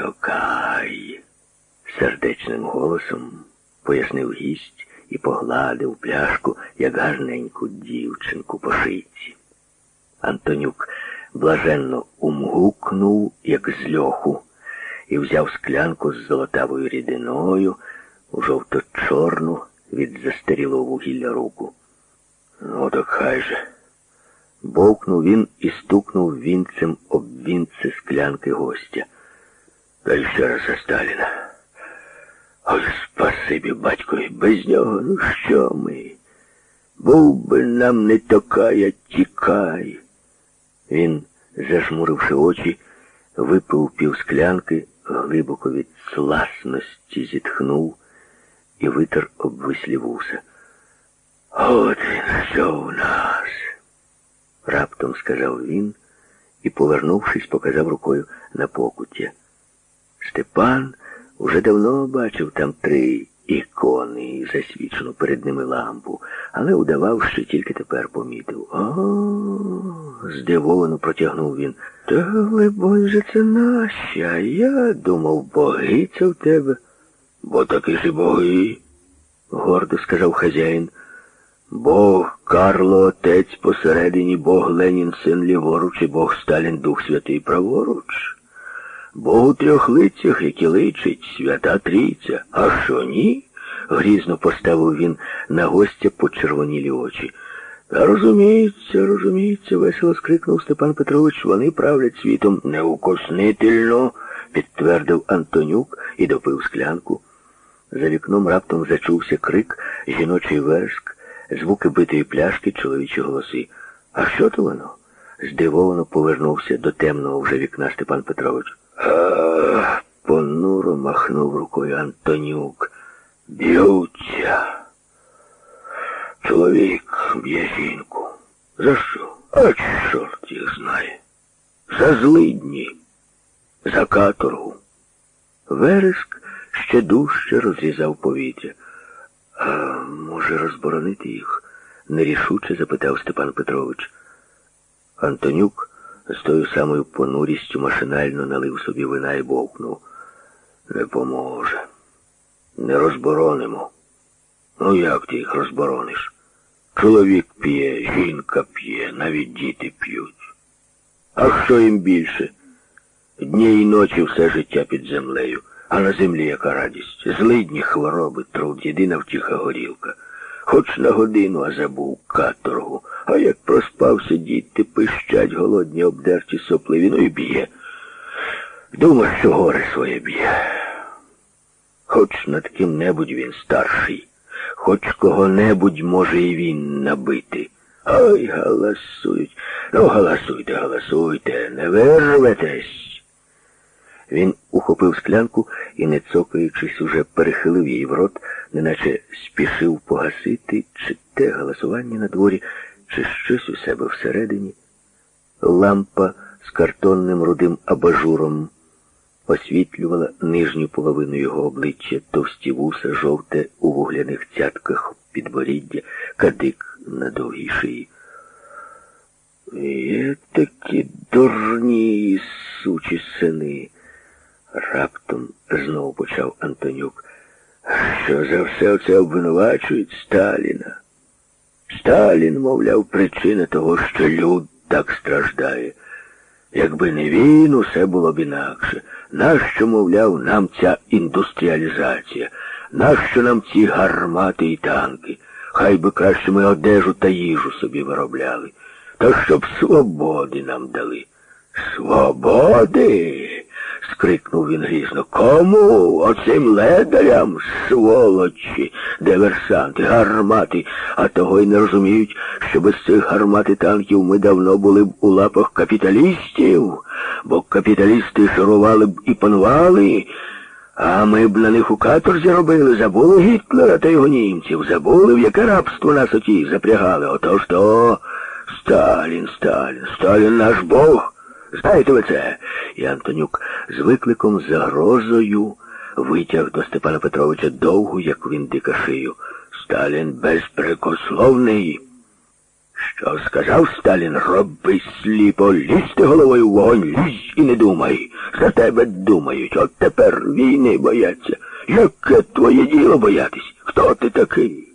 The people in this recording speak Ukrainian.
токай, сердечним голосом пояснив гість і погладив пляшку, як гарненьку дівчинку по шийці. Антонюк блаженно умгукнув, як з льоху, і взяв склянку з золотавою рідиною у жовто-чорну від застарілого вугілля руку. Ну, так хай же. Бовкнув він і стукнув вінцем об вінце склянки гостя. Та ще раз за Сталіна. Ой, спасибі, батькові, без нього, ну що ми? Був би нам не токая, тікай. Він, зажмуривши очі, випив пів склянки, глибоко від сласності зітхнув і витер обвислі вуса. От він що у нас, раптом сказав він і, повернувшись, показав рукою на покуття. Степан уже давно бачив там три ікони і засвічену перед ними лампу, але удавав, що тільки тепер помітив. О, здивовано протягнув він. Та же це наші, а я думав, боги це в тебе. Бо таки ж і боги, гордо сказав хазяїн. Бог Карло Отець посередині, Бог Ленін син ліворуч і Бог Сталін Дух Святий праворуч. Бог у трьох лицях, які личить свята трійця. А що ні? грізно поставив він на гостя почервонілі очі. Та розуміється, розуміється, весело скрикнув Степан Петрович. Вони правлять світом неукоснительно, підтвердив Антонюк і допив склянку. За вікном раптом зачувся крик, жіночий верск, звуки битої пляшки, чоловічі голоси. А що то воно? Здивовано повернувся до темного вже вікна Степан Петрович. А, понуро махнув рукою Антонюк. Б'ються. Чоловік б'є жінку. За що? А чорт їх знає. За злидні, за каторгу. Вереск ще дужче розрізав повітря. А може, розборонити їх? нерішуче запитав Степан Петрович. Антонюк з тою самою понурістю машинально налив собі вина і бовкнув. Не поможе. Не розборонимо. Ну як ти їх розборониш? Чоловік п'є, жінка п'є, навіть діти п'ють. А що їм більше? Дні й ночі все життя під землею, а на землі яка радість. Злидні хвороби, труд, єдина втіха горілка. Хоч на годину, а забув каторгу. А як проспався, діти пищать, голодні, обдерті сопливі, ну і б'є. Думав, що горе своє б'є. Хоч над ким-небудь він старший, хоч кого-небудь може і він набити. Ой, галасують. Ну, галасуйте, галасуйте, не вирветесь. Він ухопив склянку і, не цокаючись, уже перехилив її в рот, неначе спішив погасити, чи те галасування на дворі, чи щось у себе всередині. Лампа з картонним рудим абажуром освітлювала нижню половину його обличчя, товсті вуса, жовте у вугляних цятках підборіддя, кадик на довгій шиї. Є такі дурні сучі сини, раптом знову почав Антонюк, що за все це обвинувачують Сталіна. Сталін, мовляв, причина того, що люд так страждає. Якби не він, усе було б інакше. Нащо, мовляв, нам ця індустріалізація? Нащо нам ці гармати і танки? Хай би краще ми одежу та їжу собі виробляли. Та щоб свободи нам дали. Свободи? Скрикнув він грізно. Кому? Оцим ледарям, сволочі, диверсанти, гармати, а того й не розуміють, що без цих гармат і танків ми давно були б у лапах капіталістів, бо капіталісти шарували б і панували, а ми б на них у каторзі робили, забули Гітлера та його німців, забули, в яке рабство нас оті запрягали. Отож то Сталін, Сталін, Сталін наш Бог. Знаєте ви це? І Антонюк з викликом загрозою витяг до Степана Петровича довгу, як він дика шию. Сталін безпрекословний. Що сказав Сталін, роби сліпо, лізти головою в вогонь, лізь і не думай. За тебе думають, от тепер війни бояться. Яке твоє діло боятись? Хто ти такий?